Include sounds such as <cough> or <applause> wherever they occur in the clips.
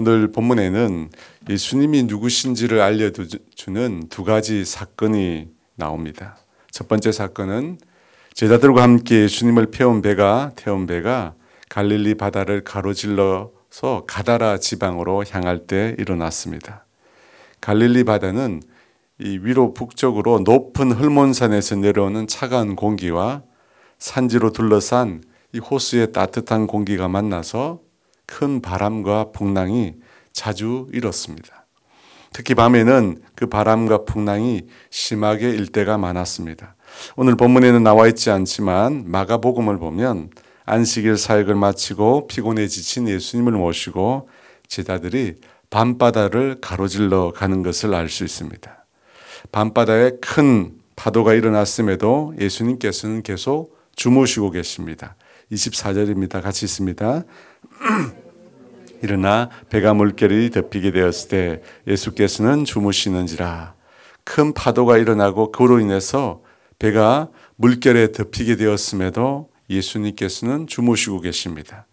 오늘 본문에는 예수님이 누구신지를 알려주는 두 가지 사건이 나옵니다. 첫 번째 사건은 제자들과 함께 예수님을 태운 배가 태운 배가 갈릴리 바다를 가로질러서 가다라 지방으로 향할 때 일어났습니다. 갈릴리 바다는 이 위로 북쪽으로 높은 헐몬산에서 내려오는 차가운 공기와 산지로 둘러싼 이 호수의 따뜻한 공기가 만나서 큰 바람과 풍랑이 자주 일었습니다. 특히 밤에는 그 바람과 풍랑이 심하게 일 때가 많았습니다. 오늘 본문에는 나와 있지 않지만 마가복음을 보면 안식일 사역을 마치고 피곤해 지친 예수님을 모시고 제자들이 밤바다를 가로질러 가는 것을 알 수 있습니다. 밤바다에 큰 파도가 일어났음에도 예수님께서는 계속 주무시고 계십니다. 24절입니다. 같이 있습니다. <clears throat> 일어나 배가 물결이 덮이게 되었을 때 예수께서는 주무시는지라 큰 파도가 일어나고 그로 인해서 배가 물결에 덮이게 되었음에도 예수님께서는 주무시고 계십니다.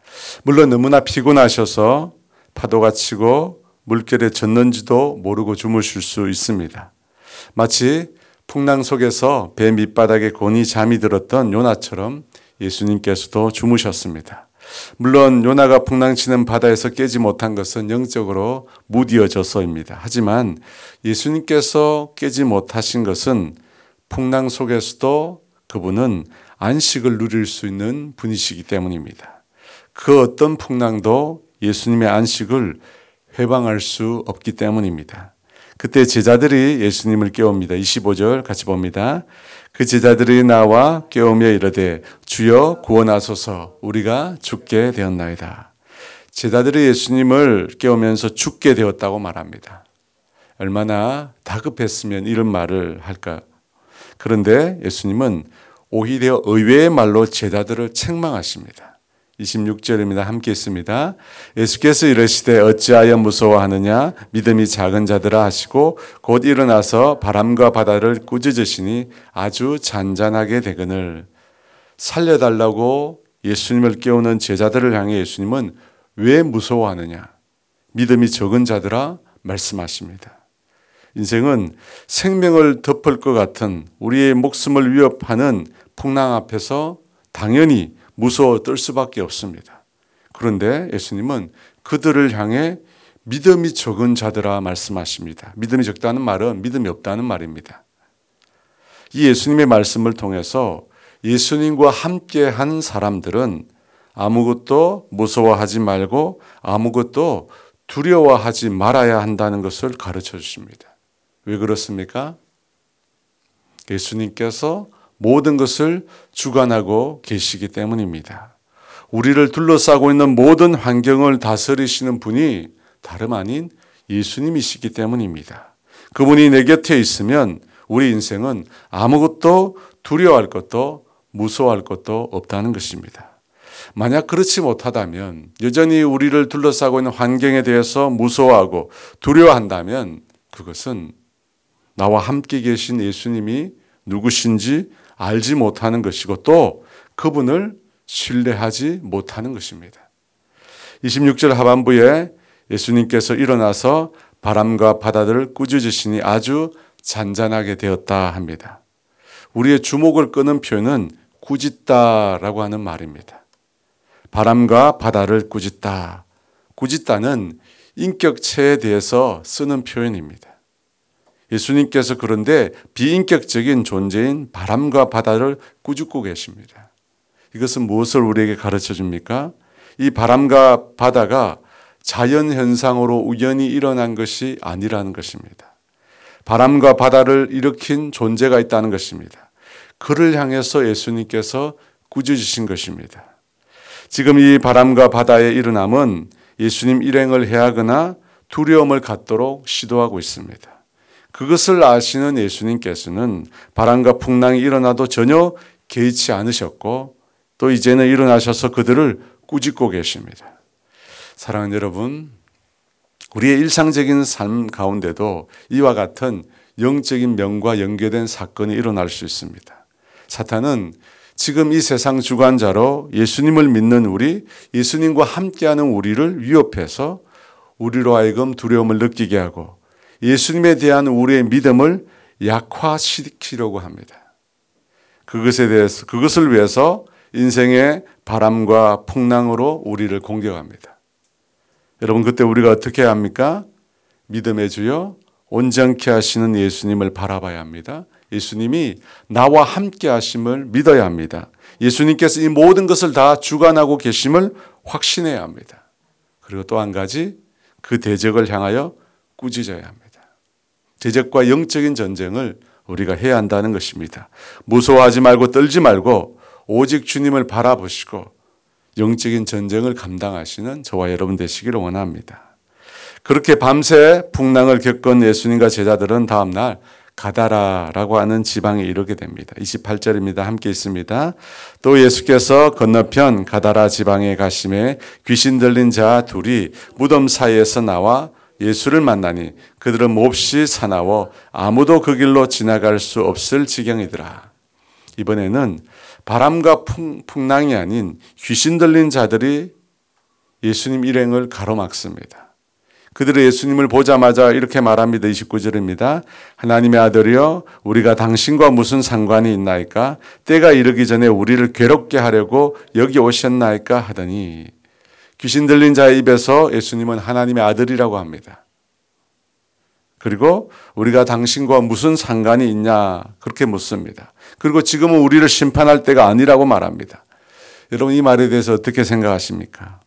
물론 너무나 피곤하셔서 파도가 치고 물결에 젖는지도 모르고 주무실 수 있습니다. 마치 풍랑 속에서 배 밑바닥에 곤히 잠이 들었던 요나처럼 예수님께서도 주무셨습니다. 물론 요나가 풍랑치는 바다에서 깨지 못한 것은 영적으로 무디어져서입니다. 하지만 예수님께서 깨지 못하신 것은 풍랑 속에서도 그분은 안식을 누릴 수 있는 분이시기 때문입니다. 그 어떤 풍랑도 예수님의 안식을 회방할 수 없기 때문입니다. 그때 제자들이 예수님을 깨웁니다. 25절 같이 봅니다. 그 제자들이 나와 깨우며 이르되 주여 구원하소서 우리가 죽게 되었나이다. 제자들이 예수님을 깨우면서 죽게 되었다고 말합니다. 얼마나 다급했으면 이런 말을 할까? 그런데 예수님은 오히려 의외의 말로 제자들을 책망하십니다. 26절입니다. 함께 있습니다. 예수께서 이르시되 어찌하여 무서워하느냐 믿음이 작은 자들아 하시고 곧 일어나서 바람과 바다를 꾸짖으시니 아주 잔잔하게 되거늘 살려달라고 예수님을 깨우는 제자들을 향해 예수님은 왜 무서워하느냐 믿음이 적은 자들아 말씀하십니다. 인생은 생명을 덮을 것 같은 우리의 목숨을 위협하는 풍랑 앞에서 당연히 무서워 떨 수밖에 없습니다. 그런데 예수님은 그들을 향해 믿음이 적은 자들아 말씀하십니다. 믿음이 적다는 말은 믿음이 없다는 말입니다. 이 예수님의 말씀을 통해서 예수님과 함께 한 사람들은 아무것도 무서워하지 말고 아무것도 두려워하지 말아야 한다는 것을 가르쳐 주십니다. 왜 그렇습니까? 예수님께서 모든 것을 주관하고 계시기 때문입니다. 우리를 둘러싸고 있는 모든 환경을 다스리시는 분이 다름 아닌 예수님이시기 때문입니다. 그분이 내 곁에 있으면 우리 인생은 아무것도 두려워할 것도 무서워할 것도 없다는 것입니다. 만약 그렇지 못하다면 여전히 우리를 둘러싸고 있는 환경에 대해서 무서워하고 두려워한다면 그것은 나와 함께 계신 예수님이 누구신지 알지 못하는 것이고 또 그분을 신뢰하지 못하는 것입니다. 26절 하반부에 예수님께서 일어나서 바람과 바다들을 꾸짖으시니 아주 잔잔하게 되었다 합니다. 우리의 주목을 끄는 표현은 꾸짖다라고 하는 말입니다. 바람과 바다를 꾸짖다. 꾸짖다는 인격체에 대해서 쓰는 표현입니다. 예수님께서 그런데 비인격적인 존재인 바람과 바다를 꾸짖고 계십니다. 이것은 무엇을 우리에게 가르쳐 줍니까? 이 바람과 바다가 자연 현상으로 우연히 일어난 것이 아니라는 것입니다. 바람과 바다를 일으킨 존재가 있다는 것입니다. 그를 향해서 예수님께서 꾸짖으신 것입니다. 지금 이 바람과 바다의 일어남은 예수님 일행을 해하거나 두려움을 갖도록 시도하고 있습니다. 그것을 아시는 예수님께서는 바람과 풍랑이 일어나도 전혀 개의치 않으셨고 또 이제는 일어나셔서 그들을 꾸짖고 계십니다. 사랑하는 여러분, 우리의 일상적인 삶 가운데도 이와 같은 영적인 명과 연계된 사건이 일어날 수 있습니다. 사탄은 지금 이 세상 주관자로 예수님을 믿는 우리, 예수님과 함께하는 우리를 위협해서 우리로 하여금 두려움을 느끼게 하고 예수님에 대한 우리의 믿음을 약화시키려고 합니다. 그것에 대해서 그것을 위해서 인생의 바람과 풍랑으로 우리를 공격합니다. 여러분 그때 우리가 어떻게 합니까? 믿음의 주여 온전케 하시는 예수님을 바라봐야 합니다. 예수님이 나와 함께 하심을 믿어야 합니다. 예수님께서 이 모든 것을 다 주관하고 계심을 확신해야 합니다. 그리고 또 한 가지 그 대적을 향하여 꾸짖어야 합니다. 대적과 영적인 전쟁을 우리가 해야 한다는 것입니다. 무서워하지 말고 떨지 말고 오직 주님을 바라보시고 영적인 전쟁을 감당하시는 저와 여러분 되시기를 원합니다. 그렇게 밤새 풍랑을 겪은 예수님과 제자들은 다음날 가다라라고 하는 지방에 이르게 됩니다. 28절입니다. 함께 있습니다. 또 예수께서 건너편 가다라 지방에 가심에 귀신 들린 자 둘이 무덤 사이에서 나와 예수를 만나니 그들은 몹시 사나워 아무도 그 길로 지나갈 수 없을 지경이더라. 이번에는 바람과 풍, 풍랑이 아닌 귀신 들린 자들이 예수님 일행을 가로막습니다. 그들의 예수님을 보자마자 이렇게 말합니다. 29절입니다. 하나님의 아들이여 우리가 당신과 무슨 상관이 있나이까? 때가 이르기 전에 우리를 괴롭게 하려고 여기 오셨나이까? 하더니 귀신 들린 자의 입에서 예수님은 하나님의 아들이라고 합니다. 그리고 우리가 당신과 무슨 상관이 있냐 그렇게 묻습니다. 그리고 지금은 우리를 심판할 때가 아니라고 말합니다. 여러분 이 말에 대해서 어떻게 생각하십니까?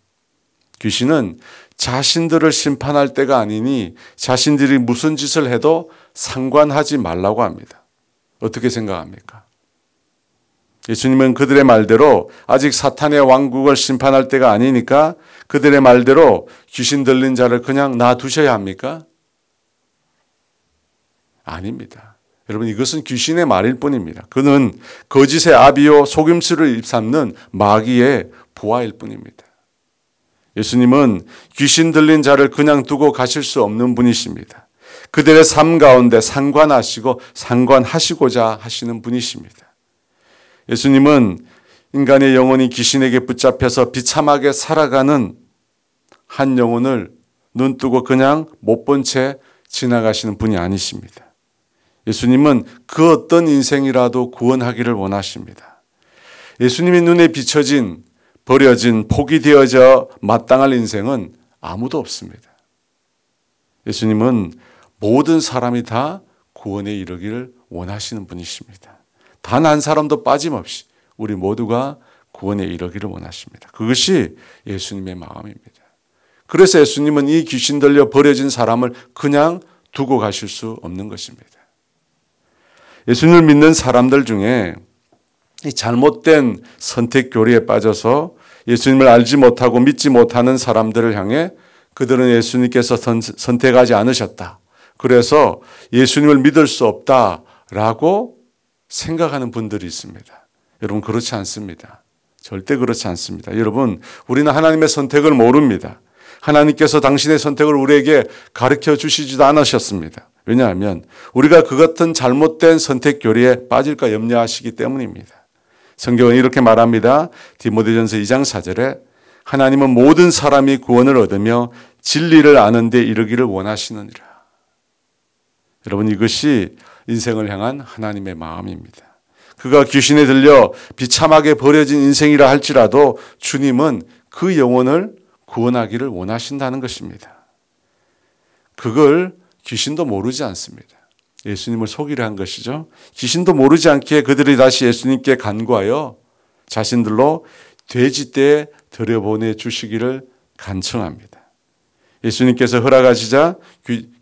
귀신은 자신들을 심판할 때가 아니니 자신들이 무슨 짓을 해도 상관하지 말라고 합니다. 어떻게 생각합니까? 예수님은 그들의 말대로 아직 사탄의 왕국을 심판할 때가 아니니까 그들의 말대로 귀신 들린 자를 그냥 놔두셔야 합니까? 아닙니다. 여러분 이것은 귀신의 말일 뿐입니다. 그는 거짓의 아비요 속임수를 입삼는 마귀의 부하일 뿐입니다. 예수님은 귀신 들린 자를 그냥 두고 가실 수 없는 분이십니다. 그들의 삶 가운데 상관하시고 상관하시고자 하시는 분이십니다. 예수님은 인간의 영혼이 귀신에게 붙잡혀서 비참하게 살아가는 한 영혼을 눈 뜨고 그냥 못 본 채 지나가시는 분이 아니십니다. 예수님은 그 어떤 인생이라도 구원하기를 원하십니다. 예수님의 눈에 비춰진 버려진 포기 되어져 마땅할 인생은 아무도 없습니다. 예수님은 모든 사람이 다 구원에 이르기를 원하시는 분이십니다. 단 한 사람도 빠짐없이 우리 모두가 구원에 이르기를 원하십니다. 그것이 예수님의 마음입니다. 그래서 예수님은 이 귀신 들려 버려진 사람을 그냥 두고 가실 수 없는 것입니다. 예수님을 믿는 사람들 중에 잘못된 선택 교리에 빠져서 예수님을 알지 못하고 믿지 못하는 사람들을 향해 그들은 예수님께서 선택하지 않으셨다. 그래서 예수님을 믿을 수 없다라고 생각하는 분들이 있습니다. 여러분 그렇지 않습니다. 절대 그렇지 않습니다. 여러분 우리는 하나님의 선택을 모릅니다. 하나님께서 당신의 선택을 우리에게 가르쳐 주시지도 않으셨습니다. 왜냐하면 우리가 그 같은 잘못된 선택 교리에 빠질까 염려하시기 때문입니다. 성경은 이렇게 말합니다. 디모데전서 2장 4절에 하나님은 모든 사람이 구원을 얻으며 진리를 아는 데 이르기를 원하시느니라. 여러분 이것이 인생을 향한 하나님의 마음입니다. 그가 귀신에 들려 비참하게 버려진 인생이라 할지라도 주님은 그 영혼을 구원하기를 원하신다는 것입니다. 그걸 귀신도 모르지 않습니다. 예수님을 속이려 한 것이죠. 귀신도 모르지 않게 그들이 다시 예수님께 간구하여 자신들로 돼지떼에 들여보내 주시기를 간청합니다. 예수님께서 허락하시자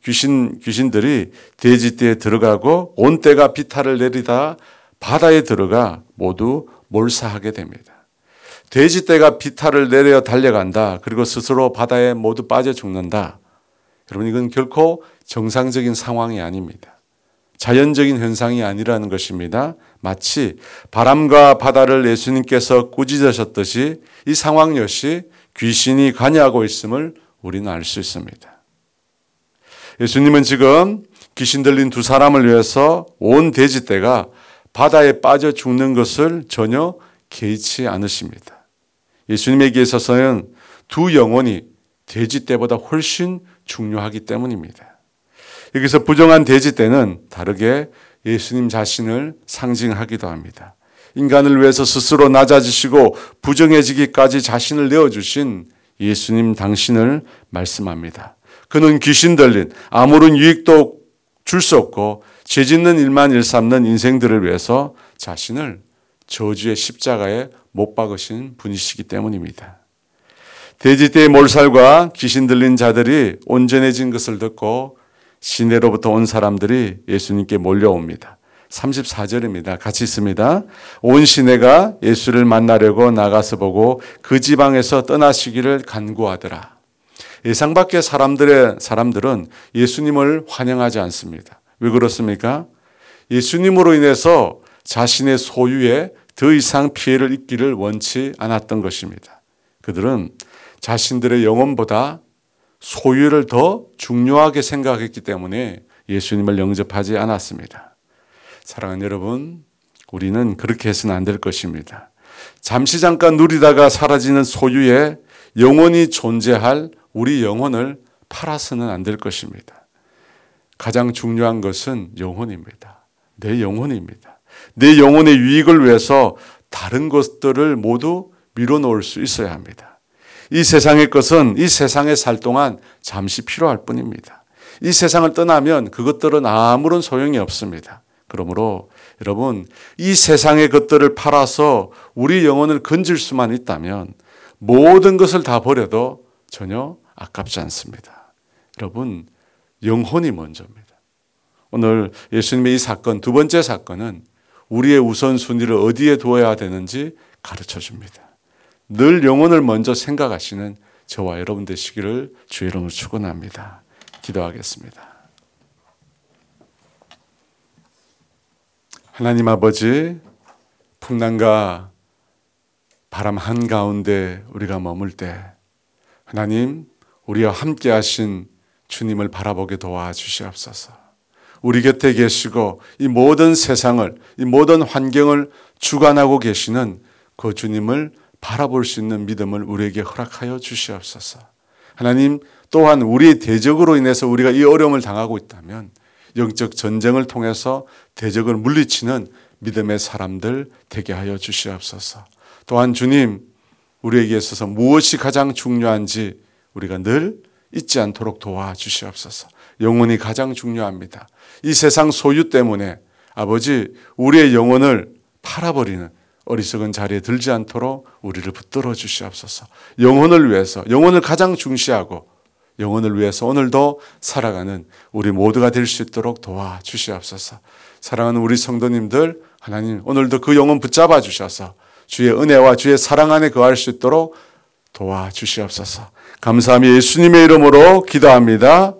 귀신, 귀신들이 돼지떼에 들어가고 온 때가 비탈을 내리다 바다에 들어가 모두 몰사하게 됩니다. 돼지떼가 비탈을 내려 달려간다. 그리고 스스로 바다에 모두 빠져 죽는다. 여러분, 이건 결코 정상적인 상황이 아닙니다. 자연적인 현상이 아니라는 것입니다. 마치 바람과 바다를 예수님께서 꾸짖으셨듯이 이 상황 역시 귀신이 관여하고 있음을 우리는 알 수 있습니다. 예수님은 지금 귀신 들린 두 사람을 위해서 온 돼지떼가 바다에 빠져 죽는 것을 전혀 개의치 않으십니다. 예수님에게 있어서는 두 영혼이 돼지 떼보다 훨씬 중요하기 때문입니다. 여기서 부정한 돼지 떼는 다르게 예수님 자신을 상징하기도 합니다. 인간을 위해서 스스로 낮아지시고 부정해지기까지 자신을 내어주신 예수님 당신을 말씀합니다. 그는 귀신 들린 아무런 유익도 줄 수 없고 죄 짓는 일만 일삼는 인생들을 위해서 자신을 저주의 십자가에 못 박으신 분이시기 때문입니다. 돼지떼의 몰살과 귀신 들린 자들이 온전해진 것을 듣고 시내로부터 온 사람들이 예수님께 몰려옵니다. 34절입니다. 같이 있습니다. 온 시내가 예수를 만나려고 나가서 보고 그 지방에서 떠나시기를 간구하더라. 예상 밖의 사람들의 사람들은 예수님을 환영하지 않습니다. 왜 그렇습니까? 예수님으로 인해서 자신의 소유에 더 이상 피해를 입기를 원치 않았던 것입니다. 그들은 자신들의 영혼보다 소유를 더 중요하게 생각했기 때문에 예수님을 영접하지 않았습니다. 사랑하는 여러분, 우리는 그렇게 해서는 안 될 것입니다. 잠시 잠깐 누리다가 사라지는 소유에 영원히 존재할 우리 영혼을 팔아서는 안 될 것입니다. 가장 중요한 것은 영혼입니다. 내 영혼입니다. 내 영혼의 유익을 위해서 다른 것들을 모두 밀어놓을 수 있어야 합니다. 이 세상의 것은 이 세상에 살 동안 잠시 필요할 뿐입니다. 이 세상을 떠나면 그것들은 아무런 소용이 없습니다. 그러므로 여러분, 이 세상의 것들을 팔아서 우리 영혼을 건질 수만 있다면 모든 것을 다 버려도 전혀 아깝지 않습니다. 여러분, 영혼이 먼저입니다. 오늘 예수님의 이 사건, 두 번째 사건은 우리의 우선순위를 어디에 두어야 되는지 가르쳐 줍니다. 늘 영혼을 먼저 생각하시는 저와 여러분 되시기를 주의 이름으로 축원합니다. 기도하겠습니다. 하나님 아버지 풍랑과 바람 한가운데 우리가 머물 때 하나님 우리와 함께 하신 주님을 바라보게 도와주시옵소서. 우리 곁에 계시고 이 모든 세상을 이 모든 환경을 주관하고 계시는 그 주님을 바라볼 수 있는 믿음을 우리에게 허락하여 주시옵소서. 하나님 또한 우리의 대적으로 인해서 우리가 이 어려움을 당하고 있다면 영적 전쟁을 통해서 대적을 물리치는 믿음의 사람들 되게 하여 주시옵소서. 또한 주님 우리에게 있어서 무엇이 가장 중요한지 우리가 늘 잊지 않도록 도와주시옵소서. 영혼이 가장 중요합니다. 이 세상 소유 때문에 아버지 우리의 영혼을 팔아버리는 어리석은 자리에 들지 않도록 우리를 붙들어 주시옵소서. 영혼을 위해서 영혼을 가장 중시하고 영혼을 위해서 오늘도 살아가는 우리 모두가 될 수 있도록 도와 주시옵소서. 사랑하는 우리 성도님들 하나님 오늘도 그 영혼 붙잡아 주셔서 주의 은혜와 주의 사랑 안에 거할 수 있도록 도와 주시옵소서. 감사함이 예수님의 이름으로 기도합니다.